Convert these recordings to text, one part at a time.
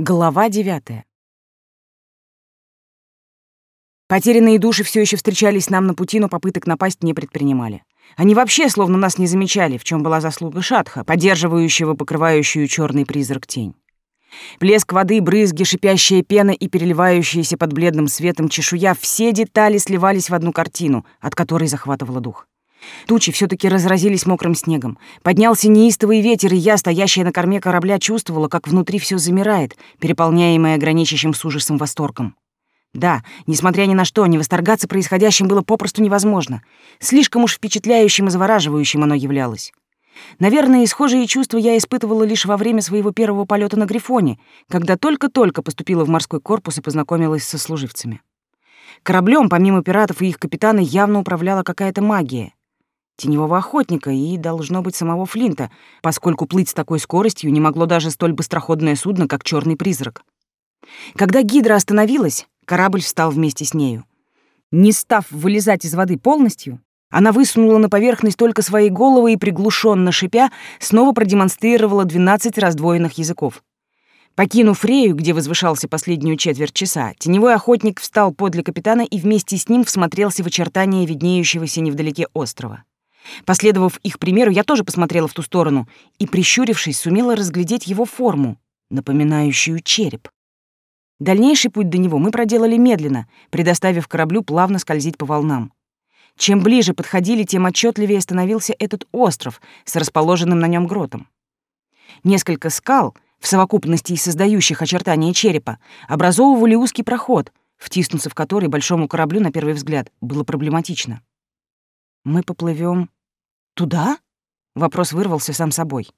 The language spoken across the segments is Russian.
Глава девятая. Потерянные души все еще встречались нам на пути, но попыток напасть не предпринимали. Они вообще словно нас не замечали, в чем была заслуга Шатха, поддерживающего покрывающую черный призрак тень. Плеск воды, брызги, шипящая пена и переливающаяся под бледным светом чешуя — все детали сливались в одну картину, от которой захватывало дух. Тучи все таки разразились мокрым снегом. Поднялся неистовый ветер, и я, стоящая на корме корабля, чувствовала, как внутри все замирает, переполняемое граничащим с ужасом восторгом. Да, несмотря ни на что, не восторгаться происходящим было попросту невозможно. Слишком уж впечатляющим и завораживающим оно являлось. Наверное, схожие чувства я испытывала лишь во время своего первого полета на Грифоне, когда только-только поступила в морской корпус и познакомилась со служивцами. Кораблем, помимо пиратов и их капитана, явно управляла какая-то магия теневого охотника и, должно быть, самого Флинта, поскольку плыть с такой скоростью не могло даже столь быстроходное судно, как черный призрак. Когда гидра остановилась, корабль встал вместе с нею. Не став вылезать из воды полностью, она высунула на поверхность только свои головы и, приглушенно шипя, снова продемонстрировала 12 раздвоенных языков. Покинув Рею, где возвышался последнюю четверть часа, теневой охотник встал подле капитана и вместе с ним всмотрелся в очертания виднеющегося невдалеке острова. Последовав их примеру, я тоже посмотрела в ту сторону и, прищурившись, сумела разглядеть его форму, напоминающую череп. Дальнейший путь до него мы проделали медленно, предоставив кораблю плавно скользить по волнам. Чем ближе подходили, тем отчетливее становился этот остров с расположенным на нем гротом. Несколько скал, в совокупности из создающих очертания черепа, образовывали узкий проход, втиснуться в который большому кораблю, на первый взгляд, было проблематично. Мы поплывем туда? Вопрос вырвался сам собой.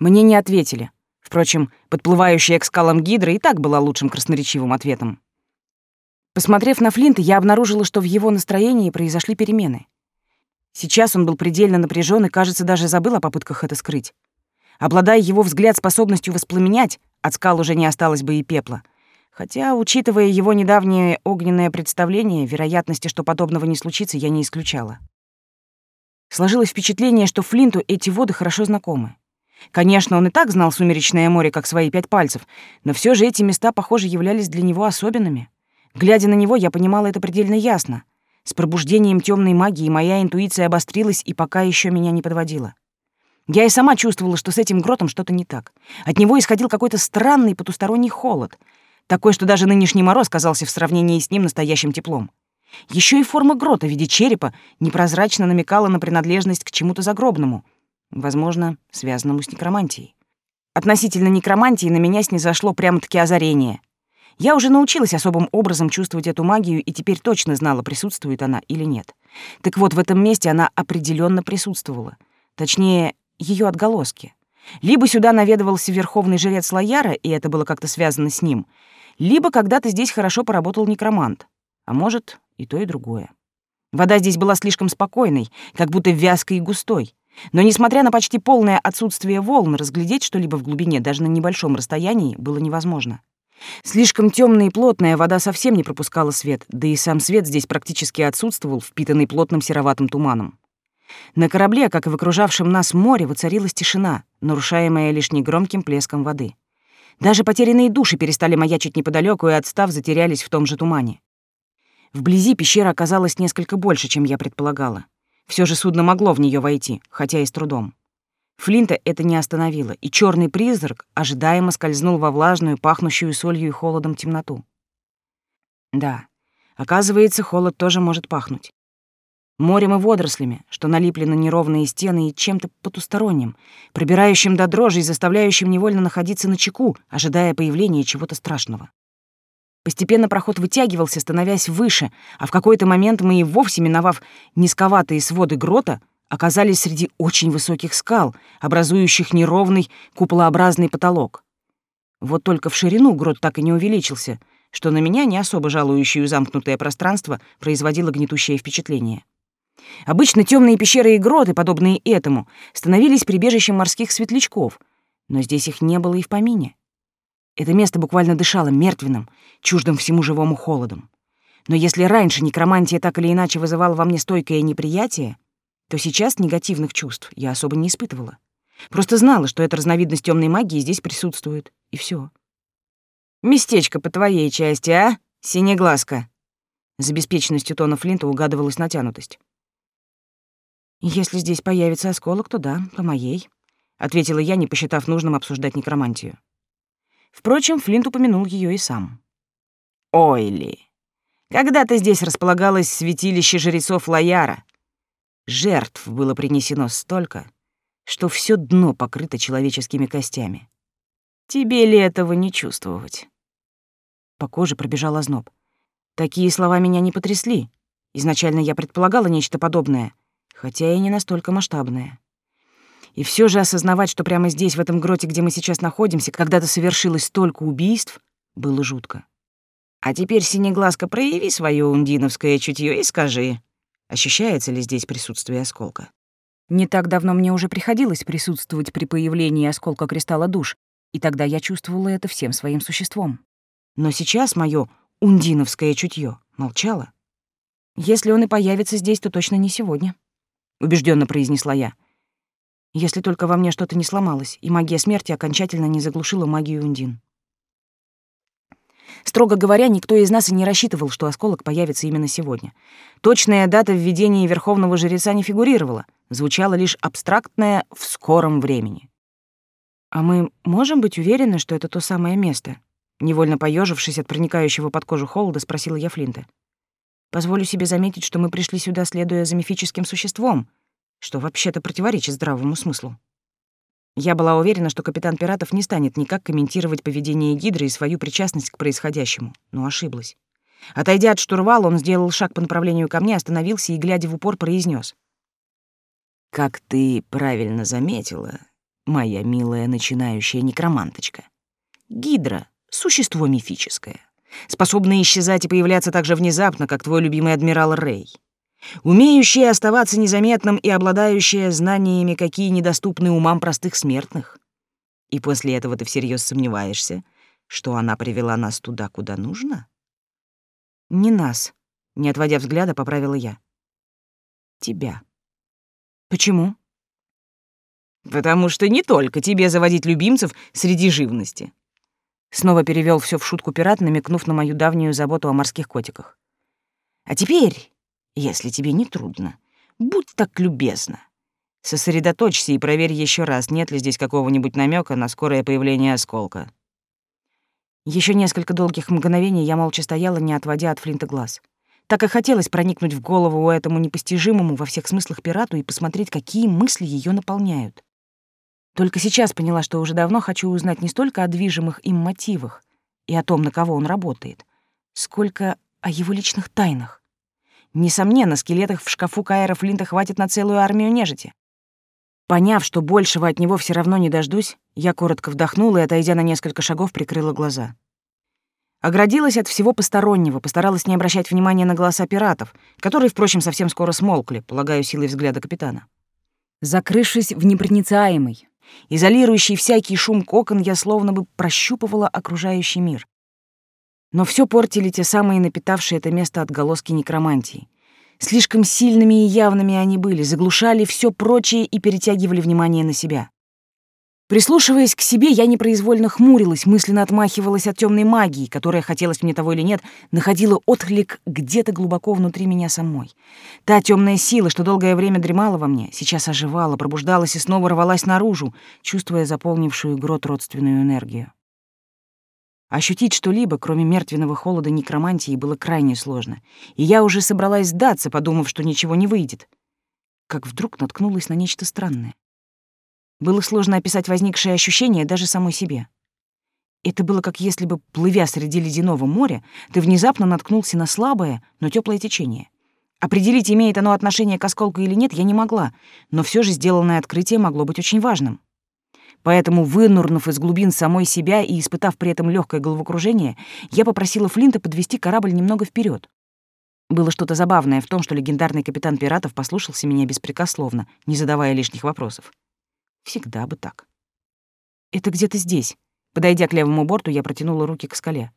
Мне не ответили. Впрочем, подплывающая к скалам гидра и так была лучшим красноречивым ответом. Посмотрев на Флинта, я обнаружила, что в его настроении произошли перемены. Сейчас он был предельно напряжен и, кажется, даже забыл о попытках это скрыть. Обладая его взгляд способностью воспламенять, от скал уже не осталось бы и пепла — Хотя, учитывая его недавнее огненное представление, вероятности, что подобного не случится, я не исключала. Сложилось впечатление, что Флинту эти воды хорошо знакомы. Конечно, он и так знал Сумеречное море как свои пять пальцев, но все же эти места, похоже, являлись для него особенными. Глядя на него, я понимала это предельно ясно. С пробуждением темной магии моя интуиция обострилась и пока еще меня не подводила. Я и сама чувствовала, что с этим гротом что-то не так. От него исходил какой-то странный потусторонний холод — такой, что даже нынешний мороз казался в сравнении с ним настоящим теплом. Еще и форма грота в виде черепа непрозрачно намекала на принадлежность к чему-то загробному, возможно, связанному с некромантией. Относительно некромантии на меня снизошло прямо-таки озарение. Я уже научилась особым образом чувствовать эту магию и теперь точно знала, присутствует она или нет. Так вот, в этом месте она определенно присутствовала. Точнее, ее отголоски. Либо сюда наведывался верховный жрец Лояра, и это было как-то связано с ним, либо когда-то здесь хорошо поработал некромант. А может, и то, и другое. Вода здесь была слишком спокойной, как будто вязкой и густой. Но, несмотря на почти полное отсутствие волн, разглядеть что-либо в глубине даже на небольшом расстоянии было невозможно. Слишком темная и плотная вода совсем не пропускала свет, да и сам свет здесь практически отсутствовал, впитанный плотным сероватым туманом. На корабле, как и в окружавшем нас море, воцарилась тишина, нарушаемая лишь негромким плеском воды. Даже потерянные души перестали маячить неподалеку и, отстав, затерялись в том же тумане. Вблизи пещера оказалась несколько больше, чем я предполагала. Все же судно могло в нее войти, хотя и с трудом. Флинта это не остановило, и черный призрак ожидаемо скользнул во влажную, пахнущую солью и холодом темноту. Да, оказывается, холод тоже может пахнуть морем и водорослями, что налипли на неровные стены и чем-то потусторонним, пробирающим до дрожи и заставляющим невольно находиться на чеку, ожидая появления чего-то страшного. Постепенно проход вытягивался, становясь выше, а в какой-то момент мы и вовсе, миновав низковатые своды грота, оказались среди очень высоких скал, образующих неровный куполообразный потолок. Вот только в ширину грот так и не увеличился, что на меня, не особо жалующую замкнутое пространство, производило гнетущее впечатление. Обычно темные пещеры и гроты, подобные этому, становились прибежищем морских светлячков, но здесь их не было и в помине. Это место буквально дышало мертвенным, чуждым всему живому холодом. Но если раньше некромантия так или иначе вызывала во мне стойкое неприятие, то сейчас негативных чувств я особо не испытывала. Просто знала, что эта разновидность темной магии здесь присутствует, и все. Местечко по твоей части, а, синеглазка?» За беспечностью тона Флинта угадывалась натянутость. «Если здесь появится осколок, то да, по моей», — ответила я, не посчитав нужным обсуждать некромантию. Впрочем, Флинт упомянул ее и сам. «Ойли, когда-то здесь располагалось святилище жрецов Лаяра. Жертв было принесено столько, что все дно покрыто человеческими костями. Тебе ли этого не чувствовать?» По коже пробежал озноб. Такие слова меня не потрясли. Изначально я предполагала нечто подобное, хотя и не настолько масштабное. И все же осознавать, что прямо здесь, в этом гроте, где мы сейчас находимся, когда-то совершилось столько убийств, было жутко. А теперь, Синеглазка, прояви свое ундиновское чутье и скажи, ощущается ли здесь присутствие осколка? Не так давно мне уже приходилось присутствовать при появлении осколка кристалла душ, и тогда я чувствовала это всем своим существом. Но сейчас мое ундиновское чутье молчало. Если он и появится здесь, то точно не сегодня, убежденно произнесла я. Если только во мне что-то не сломалось, и магия смерти окончательно не заглушила магию Ундин. Строго говоря, никто из нас и не рассчитывал, что осколок появится именно сегодня. Точная дата введения Верховного Жреца не фигурировала, звучала лишь абстрактная «в скором времени». «А мы можем быть уверены, что это то самое место?» Невольно поежившись от проникающего под кожу холода, спросила я Флинта. «Позволю себе заметить, что мы пришли сюда, следуя за мифическим существом, что вообще-то противоречит здравому смыслу». Я была уверена, что капитан пиратов не станет никак комментировать поведение Гидры и свою причастность к происходящему, но ошиблась. Отойдя от штурвала, он сделал шаг по направлению ко мне, остановился и, глядя в упор, произнес: «Как ты правильно заметила, моя милая начинающая некроманточка, Гидра Существо мифическое, способное исчезать и появляться так же внезапно, как твой любимый адмирал Рэй. Умеющее оставаться незаметным и обладающее знаниями, какие недоступны умам простых смертных. И после этого ты всерьез сомневаешься, что она привела нас туда, куда нужно? Не нас, не отводя взгляда, поправила я. Тебя. Почему? Потому что не только тебе заводить любимцев среди живности. Снова перевел все в шутку пират, намекнув на мою давнюю заботу о морских котиках. А теперь, если тебе не трудно, будь так любезна. Сосредоточься и проверь еще раз, нет ли здесь какого-нибудь намека на скорое появление осколка. Еще несколько долгих мгновений я молча стояла, не отводя от Флинта глаз. Так и хотелось проникнуть в голову этому непостижимому во всех смыслах пирату и посмотреть, какие мысли ее наполняют. Только сейчас поняла, что уже давно хочу узнать не столько о движимых им мотивах и о том, на кого он работает, сколько о его личных тайнах. Несомненно, скелетов в шкафу Каэра Флинта хватит на целую армию нежити. Поняв, что большего от него все равно не дождусь, я коротко вдохнула и, отойдя на несколько шагов, прикрыла глаза. Оградилась от всего постороннего, постаралась не обращать внимания на голоса пиратов, которые, впрочем, совсем скоро смолкли, полагаю, силой взгляда капитана. Закрывшись в непроницаемый, Изолирующий всякий шум кокон, я словно бы прощупывала окружающий мир. Но все портили те самые напитавшие это место отголоски некромантии. Слишком сильными и явными они были, заглушали все прочее и перетягивали внимание на себя. Прислушиваясь к себе, я непроизвольно хмурилась, мысленно отмахивалась от темной магии, которая, хотелось мне того или нет, находила отклик где-то глубоко внутри меня самой. Та темная сила, что долгое время дремала во мне, сейчас оживала, пробуждалась и снова рвалась наружу, чувствуя заполнившую грот родственную энергию. Ощутить что-либо, кроме мертвенного холода некромантии, было крайне сложно, и я уже собралась сдаться, подумав, что ничего не выйдет, как вдруг наткнулась на нечто странное. Было сложно описать возникшее ощущение даже самой себе. Это было как если бы, плывя среди ледяного моря, ты внезапно наткнулся на слабое, но теплое течение. Определить, имеет оно отношение к осколку или нет, я не могла, но все же сделанное открытие могло быть очень важным. Поэтому, вынурнув из глубин самой себя и испытав при этом легкое головокружение, я попросила Флинта подвести корабль немного вперед. Было что-то забавное в том, что легендарный капитан пиратов послушался меня беспрекословно, не задавая лишних вопросов. Всегда бы так. Это где-то здесь. Подойдя к левому борту, я протянула руки к скале.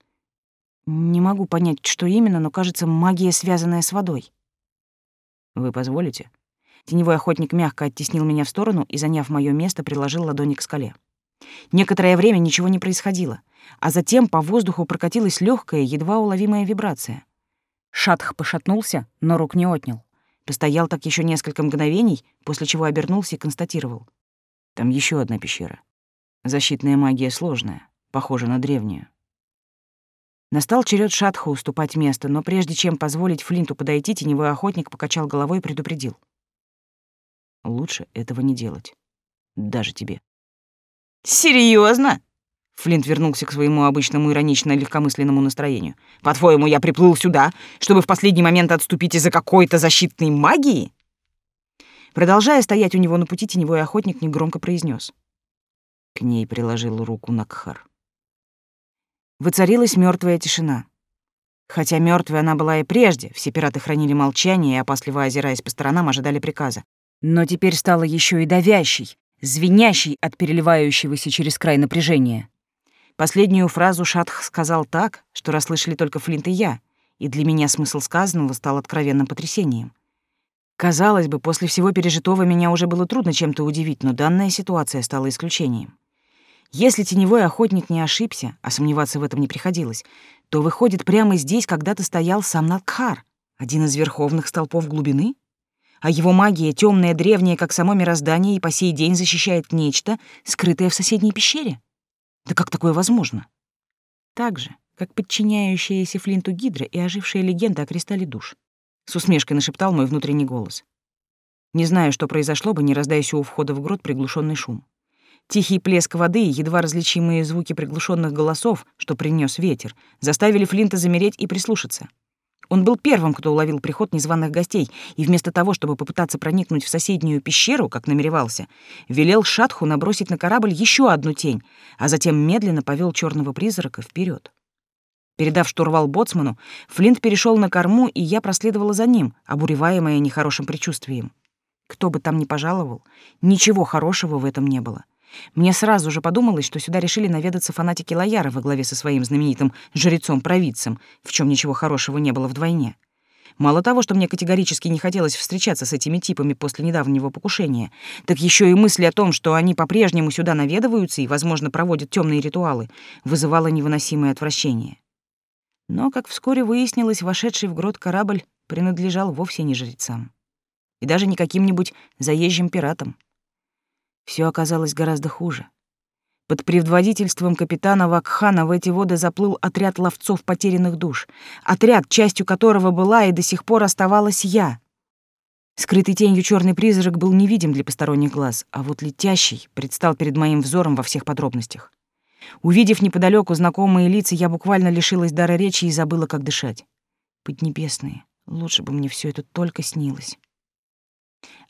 Не могу понять, что именно, но кажется, магия, связанная с водой. Вы позволите? Теневой охотник мягко оттеснил меня в сторону и, заняв моё место, приложил ладони к скале. Некоторое время ничего не происходило, а затем по воздуху прокатилась легкая, едва уловимая вибрация. Шатх пошатнулся, но рук не отнял. Постоял так еще несколько мгновений, после чего обернулся и констатировал. Там еще одна пещера. Защитная магия сложная, похожа на древнюю. Настал черед Шатха уступать место, но прежде чем позволить Флинту подойти, теневой охотник покачал головой и предупредил. Лучше этого не делать. Даже тебе. Серьезно? Флинт вернулся к своему обычному иронично-легкомысленному настроению. «По-твоему, я приплыл сюда, чтобы в последний момент отступить из-за какой-то защитной магии?» Продолжая стоять у него на пути, теневой охотник негромко произнес. К ней приложил руку Накхар. Воцарилась мертвая тишина. Хотя мертвой она была и прежде, все пираты хранили молчание и, опасливо озираясь по сторонам, ожидали приказа. Но теперь стала еще и давящей, звенящей от переливающегося через край напряжения. Последнюю фразу Шатх сказал так, что расслышали только Флинт и я, и для меня смысл сказанного стал откровенным потрясением. Казалось бы, после всего пережитого меня уже было трудно чем-то удивить, но данная ситуация стала исключением. Если теневой охотник не ошибся, а сомневаться в этом не приходилось, то, выходит, прямо здесь когда-то стоял сам Надкхар, один из верховных столпов глубины? А его магия, темная, древняя, как само мироздание, и по сей день защищает нечто, скрытое в соседней пещере? Да как такое возможно? Так же, как подчиняющаяся Флинту Гидра и ожившая легенда о кристалле душ. С усмешкой нашептал мой внутренний голос. Не знаю, что произошло бы, не раздайся у входа в грот приглушенный шум. Тихий плеск воды и едва различимые звуки приглушенных голосов, что принес ветер, заставили Флинта замереть и прислушаться. Он был первым, кто уловил приход незваных гостей, и вместо того, чтобы попытаться проникнуть в соседнюю пещеру, как намеревался, велел Шатху набросить на корабль еще одну тень, а затем медленно повел черного призрака вперед. Передав штурвал боцману, Флинт перешел на корму, и я проследовала за ним, обуреваемая нехорошим предчувствием. Кто бы там ни пожаловал, ничего хорошего в этом не было. Мне сразу же подумалось, что сюда решили наведаться фанатики Лояра во главе со своим знаменитым жрецом-провидцем, в чем ничего хорошего не было вдвойне. Мало того, что мне категорически не хотелось встречаться с этими типами после недавнего покушения, так еще и мысли о том, что они по-прежнему сюда наведываются и, возможно, проводят темные ритуалы, вызывало невыносимое отвращение. Но, как вскоре выяснилось, вошедший в грот корабль принадлежал вовсе не жрецам. И даже не каким-нибудь заезжим пиратам. Все оказалось гораздо хуже. Под предводительством капитана Вакхана в эти воды заплыл отряд ловцов потерянных душ, отряд, частью которого была и до сих пор оставалась я. Скрытый тенью черный призрак был невидим для посторонних глаз, а вот летящий предстал перед моим взором во всех подробностях. Увидев неподалеку знакомые лица, я буквально лишилась дара речи и забыла, как дышать. Поднебесные, лучше бы мне все это только снилось.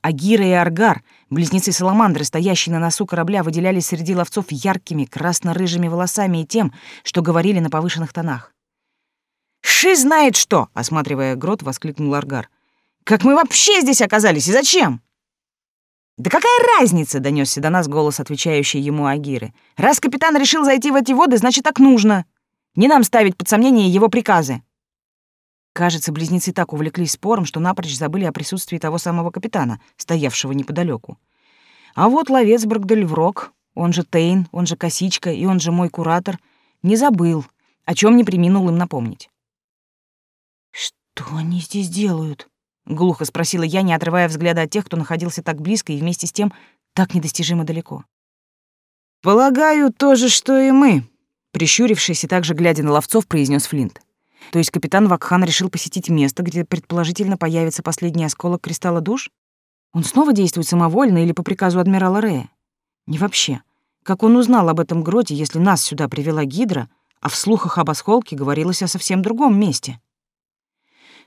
Агира и Аргар, близнецы Саламандры, стоящие на носу корабля, выделялись среди ловцов яркими красно-рыжими волосами и тем, что говорили на повышенных тонах. «Ши знает что!» — осматривая грот, воскликнул Аргар. «Как мы вообще здесь оказались и зачем?» «Да какая разница?» — донесся до нас голос, отвечающий ему Агиры. «Раз капитан решил зайти в эти воды, значит, так нужно. Не нам ставить под сомнение его приказы». Кажется, близнецы так увлеклись спором, что напрочь забыли о присутствии того самого капитана, стоявшего неподалеку. А вот ловец Брагдельврок, он же Тейн, он же Косичка и он же мой куратор, не забыл, о чем не приминул им напомнить. «Что они здесь делают?» — глухо спросила я, не отрывая взгляда от тех, кто находился так близко и вместе с тем так недостижимо далеко. «Полагаю, то же, что и мы», — прищурившись и также глядя на ловцов, произнес Флинт. То есть капитан Вакхан решил посетить место, где предположительно появится последний осколок кристалла душ? Он снова действует самовольно или по приказу адмирала Рея? Не вообще. Как он узнал об этом гроте, если нас сюда привела Гидра, а в слухах об осколке говорилось о совсем другом месте?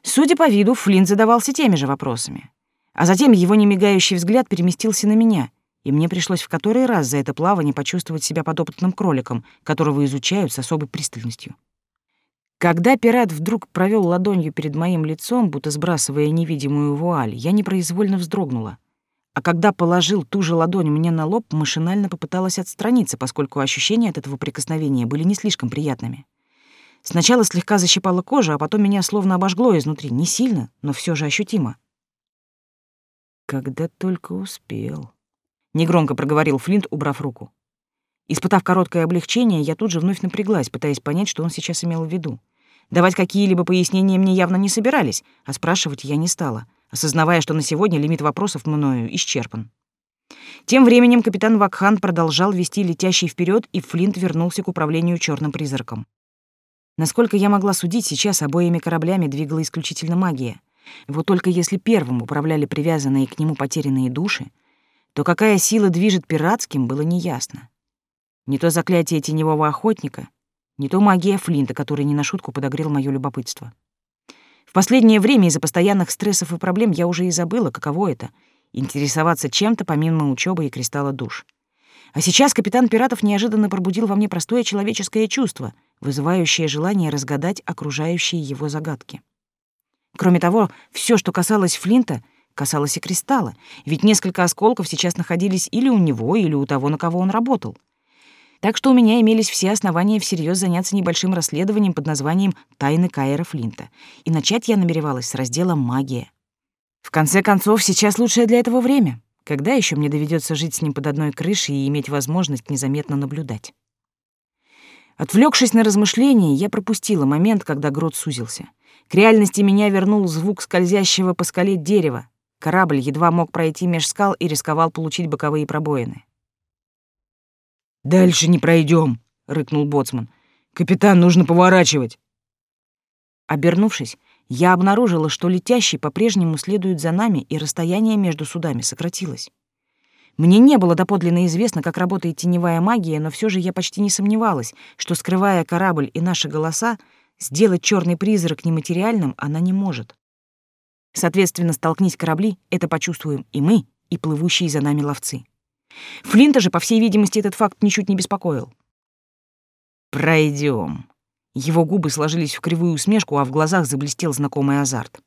Судя по виду, Флинн задавался теми же вопросами. А затем его немигающий взгляд переместился на меня, и мне пришлось в который раз за это плавание почувствовать себя подопытным кроликом, которого изучают с особой пристальностью. Когда пират вдруг провел ладонью перед моим лицом, будто сбрасывая невидимую вуаль, я непроизвольно вздрогнула. А когда положил ту же ладонь мне на лоб, машинально попыталась отстраниться, поскольку ощущения от этого прикосновения были не слишком приятными. Сначала слегка защипала кожа, а потом меня словно обожгло изнутри. Не сильно, но все же ощутимо. «Когда только успел», — негромко проговорил Флинт, убрав руку. Испытав короткое облегчение, я тут же вновь напряглась, пытаясь понять, что он сейчас имел в виду. Давать какие-либо пояснения мне явно не собирались, а спрашивать я не стала, осознавая, что на сегодня лимит вопросов мною исчерпан. Тем временем капитан Вакхан продолжал вести летящий вперед, и Флинт вернулся к управлению черным призраком. Насколько я могла судить, сейчас обоими кораблями двигала исключительно магия. Вот только если первым управляли привязанные к нему потерянные души, то какая сила движет пиратским, было неясно. Не то заклятие теневого охотника, не то магия Флинта, который не на шутку подогрел моё любопытство. В последнее время из-за постоянных стрессов и проблем я уже и забыла, каково это — интересоваться чем-то помимо учебы и кристалла душ. А сейчас капитан пиратов неожиданно пробудил во мне простое человеческое чувство, вызывающее желание разгадать окружающие его загадки. Кроме того, все, что касалось Флинта, касалось и кристалла, ведь несколько осколков сейчас находились или у него, или у того, на кого он работал. Так что у меня имелись все основания всерьез заняться небольшим расследованием под названием «Тайны Кайра Флинта», и начать я намеревалась с раздела «Магия». В конце концов, сейчас лучшее для этого время. Когда еще мне доведется жить с ним под одной крышей и иметь возможность незаметно наблюдать? Отвлекшись на размышления, я пропустила момент, когда грот сузился. К реальности меня вернул звук скользящего по скале дерева. Корабль едва мог пройти меж скал и рисковал получить боковые пробоины. «Дальше не пройдем, рыкнул боцман. «Капитан, нужно поворачивать!» Обернувшись, я обнаружила, что летящий по-прежнему следует за нами, и расстояние между судами сократилось. Мне не было доподлинно известно, как работает теневая магия, но все же я почти не сомневалась, что, скрывая корабль и наши голоса, сделать черный призрак нематериальным она не может. Соответственно, столкнись корабли, это почувствуем и мы, и плывущие за нами ловцы. Флинта же, по всей видимости, этот факт ничуть не беспокоил. Пройдем. Его губы сложились в кривую усмешку, а в глазах заблестел знакомый азарт.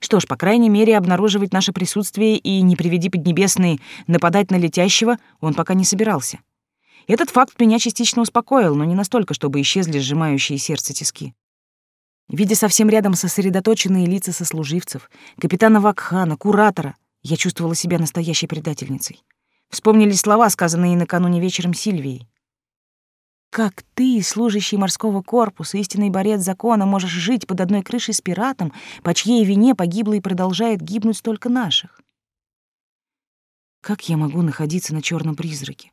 Что ж, по крайней мере, обнаруживать наше присутствие и, не приведи поднебесные, нападать на летящего он пока не собирался. Этот факт меня частично успокоил, но не настолько, чтобы исчезли сжимающие сердце тиски. Видя совсем рядом сосредоточенные лица сослуживцев, капитана Вакхана, куратора, я чувствовала себя настоящей предательницей. Вспомнились слова, сказанные накануне вечером Сильвией. Как ты, служащий морского корпуса, истинный борец закона, можешь жить под одной крышей с пиратом, по чьей вине погибло и продолжает гибнуть столько наших? Как я могу находиться на черном призраке?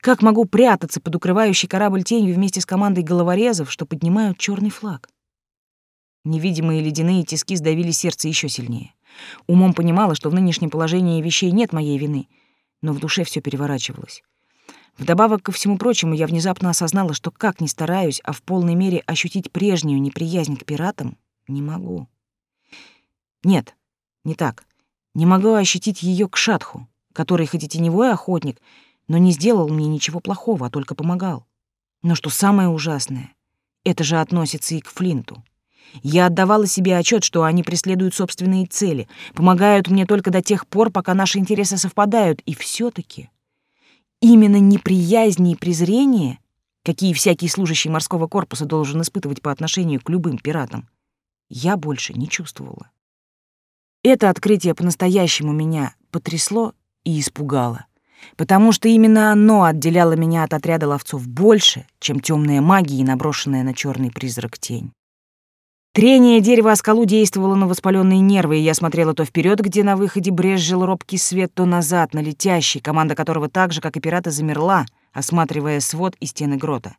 Как могу прятаться под укрывающий корабль тенью вместе с командой головорезов, что поднимают черный флаг? Невидимые ледяные тиски сдавили сердце еще сильнее. Умом понимала, что в нынешнем положении вещей нет моей вины, но в душе все переворачивалось. Вдобавок ко всему прочему, я внезапно осознала, что как ни стараюсь, а в полной мере ощутить прежнюю неприязнь к пиратам не могу. Нет, не так. Не могу ощутить ее к Шатху, который хоть и теневой охотник, но не сделал мне ничего плохого, а только помогал. Но что самое ужасное, это же относится и к Флинту. Я отдавала себе отчет, что они преследуют собственные цели, помогают мне только до тех пор, пока наши интересы совпадают, и все таки Именно неприязни и презрение, какие всякий служащий морского корпуса должен испытывать по отношению к любым пиратам, я больше не чувствовала. Это открытие по-настоящему меня потрясло и испугало, потому что именно оно отделяло меня от отряда ловцов больше, чем темная магия и наброшенная на черный призрак тень. Трение дерева о скалу действовало на воспаленные нервы, и я смотрела то вперед, где на выходе брезжил робкий свет, то назад, на летящий, команда которого так же, как и пираты, замерла, осматривая свод и стены грота.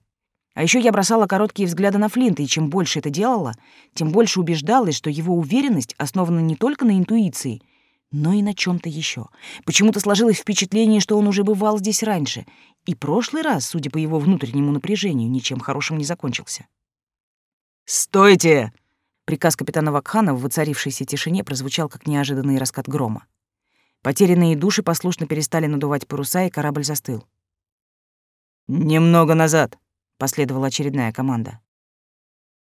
А еще я бросала короткие взгляды на Флинта, и чем больше это делала, тем больше убеждалась, что его уверенность основана не только на интуиции, но и на чем то еще. Почему-то сложилось впечатление, что он уже бывал здесь раньше, и прошлый раз, судя по его внутреннему напряжению, ничем хорошим не закончился. «Стойте!» Приказ капитана Вакхана в воцарившейся тишине прозвучал как неожиданный раскат грома. Потерянные души послушно перестали надувать паруса, и корабль застыл. «Немного назад», — последовала очередная команда.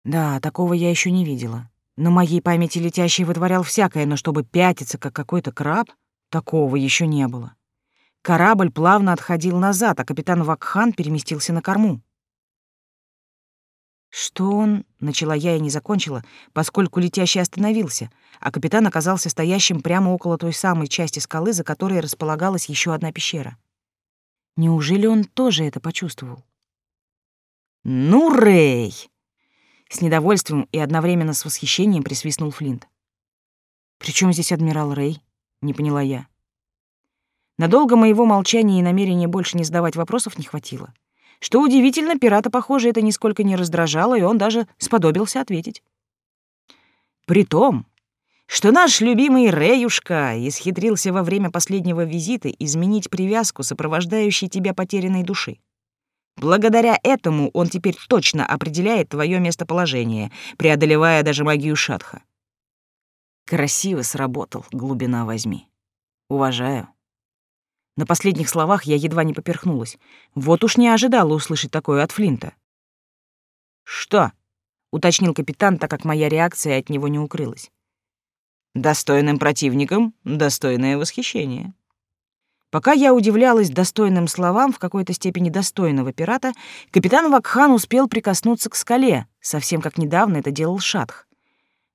Да, такого я еще не видела. На моей памяти летящий вытворял всякое, но чтобы пятиться, как какой-то краб, такого еще не было. Корабль плавно отходил назад, а капитан Вакхан переместился на корму. «Что он...» — начала я и не закончила, поскольку летящий остановился, а капитан оказался стоящим прямо около той самой части скалы, за которой располагалась еще одна пещера. Неужели он тоже это почувствовал? «Ну, Рэй!» С недовольством и одновременно с восхищением присвистнул Флинт. «При чем здесь адмирал Рэй?» — не поняла я. Надолго моего молчания и намерения больше не задавать вопросов не хватило. Что удивительно, пирата, похоже, это нисколько не раздражало, и он даже сподобился ответить. «При том, что наш любимый Рэюшка исхитрился во время последнего визита изменить привязку сопровождающей тебя потерянной души. Благодаря этому он теперь точно определяет твое местоположение, преодолевая даже магию Шатха. Красиво сработал, глубина возьми. Уважаю. На последних словах я едва не поперхнулась. Вот уж не ожидала услышать такое от Флинта. «Что?» — уточнил капитан, так как моя реакция от него не укрылась. «Достойным противником достойное восхищение». Пока я удивлялась достойным словам в какой-то степени достойного пирата, капитан Вакхан успел прикоснуться к скале, совсем как недавно это делал Шатх.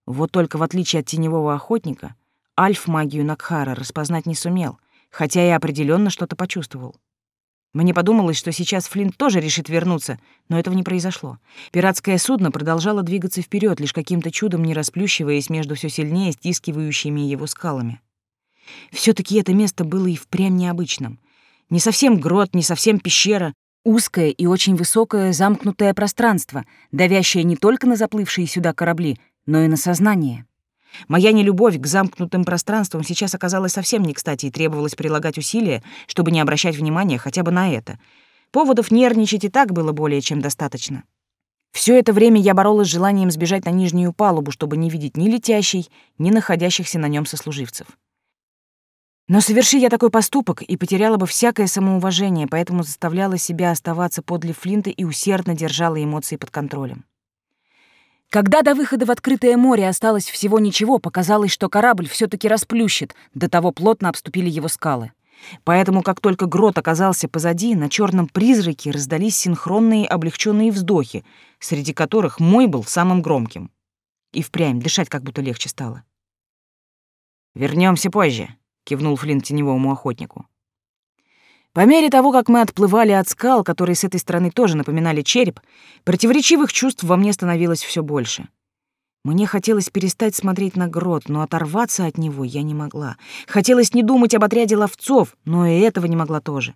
Вот только в отличие от теневого охотника, Альф магию Накхара распознать не сумел, хотя и определенно что-то почувствовал. Мне подумалось, что сейчас Флинт тоже решит вернуться, но этого не произошло. Пиратское судно продолжало двигаться вперед, лишь каким-то чудом не расплющиваясь между все сильнее стискивающими его скалами все таки это место было и впрямь необычным. Не совсем грот, не совсем пещера, узкое и очень высокое замкнутое пространство, давящее не только на заплывшие сюда корабли, но и на сознание. Моя нелюбовь к замкнутым пространствам сейчас оказалась совсем не кстати и требовалось прилагать усилия, чтобы не обращать внимания хотя бы на это. Поводов нервничать и так было более чем достаточно. Все это время я боролась с желанием сбежать на нижнюю палубу, чтобы не видеть ни летящей, ни находящихся на нем сослуживцев. Но соверши я такой поступок и потеряла бы всякое самоуважение, поэтому заставляла себя оставаться подле Флинта и усердно держала эмоции под контролем. Когда до выхода в открытое море осталось всего ничего, показалось, что корабль все таки расплющит, до того плотно обступили его скалы. Поэтому, как только грот оказался позади, на черном призраке раздались синхронные облегченные вздохи, среди которых мой был самым громким. И впрямь дышать как будто легче стало. Вернемся позже», кивнул Флинт теневому охотнику. По мере того, как мы отплывали от скал, которые с этой стороны тоже напоминали череп, противоречивых чувств во мне становилось все больше. Мне хотелось перестать смотреть на грот, но оторваться от него я не могла. Хотелось не думать об отряде ловцов, но и этого не могла тоже.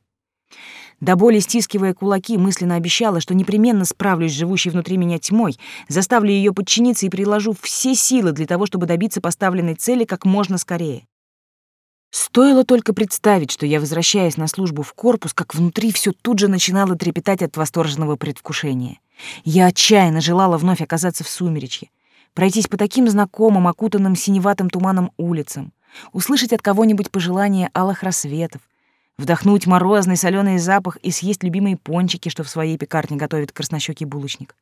До боли стискивая кулаки, мысленно обещала, что непременно справлюсь с живущей внутри меня тьмой, заставлю ее подчиниться и приложу все силы для того, чтобы добиться поставленной цели как можно скорее. Стоило только представить, что я возвращаюсь на службу в корпус, как внутри все тут же начинало трепетать от восторженного предвкушения. Я отчаянно желала вновь оказаться в сумеречье, пройтись по таким знакомым, окутанным синеватым туманом улицам, услышать от кого-нибудь пожелания алых рассветов, вдохнуть морозный соленый запах и съесть любимые пончики, что в своей пекарне готовит краснощёкий булочник,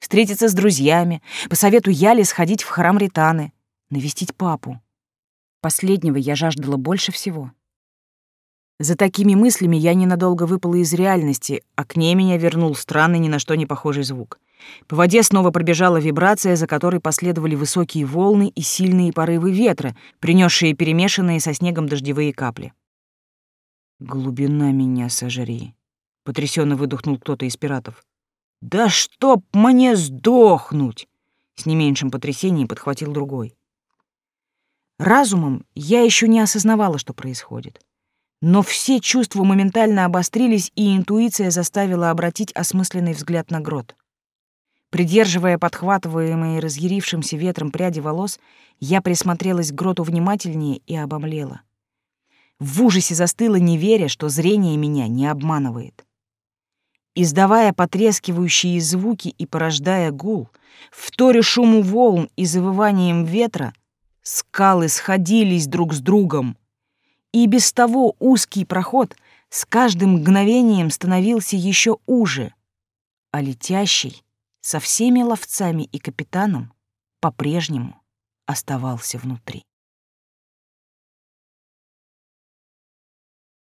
встретиться с друзьями, по совету Яли сходить в храм Ританы, навестить папу. Последнего я жаждала больше всего. За такими мыслями я ненадолго выпала из реальности, а к ней меня вернул странный, ни на что не похожий звук. По воде снова пробежала вибрация, за которой последовали высокие волны и сильные порывы ветра, принесшие перемешанные со снегом дождевые капли. «Глубина меня сожри», — потрясенно выдохнул кто-то из пиратов. «Да чтоб мне сдохнуть!» С не меньшим потрясением подхватил другой. Разумом я еще не осознавала, что происходит. Но все чувства моментально обострились, и интуиция заставила обратить осмысленный взгляд на грот. Придерживая подхватываемые разъярившимся ветром пряди волос, я присмотрелась к гроту внимательнее и обомлела. В ужасе застыла, не веря, что зрение меня не обманывает. Издавая потрескивающие звуки и порождая гул, вторя шуму волн и завыванием ветра, Скалы сходились друг с другом, и без того узкий проход с каждым мгновением становился еще уже, а летящий со всеми ловцами и капитаном по-прежнему оставался внутри.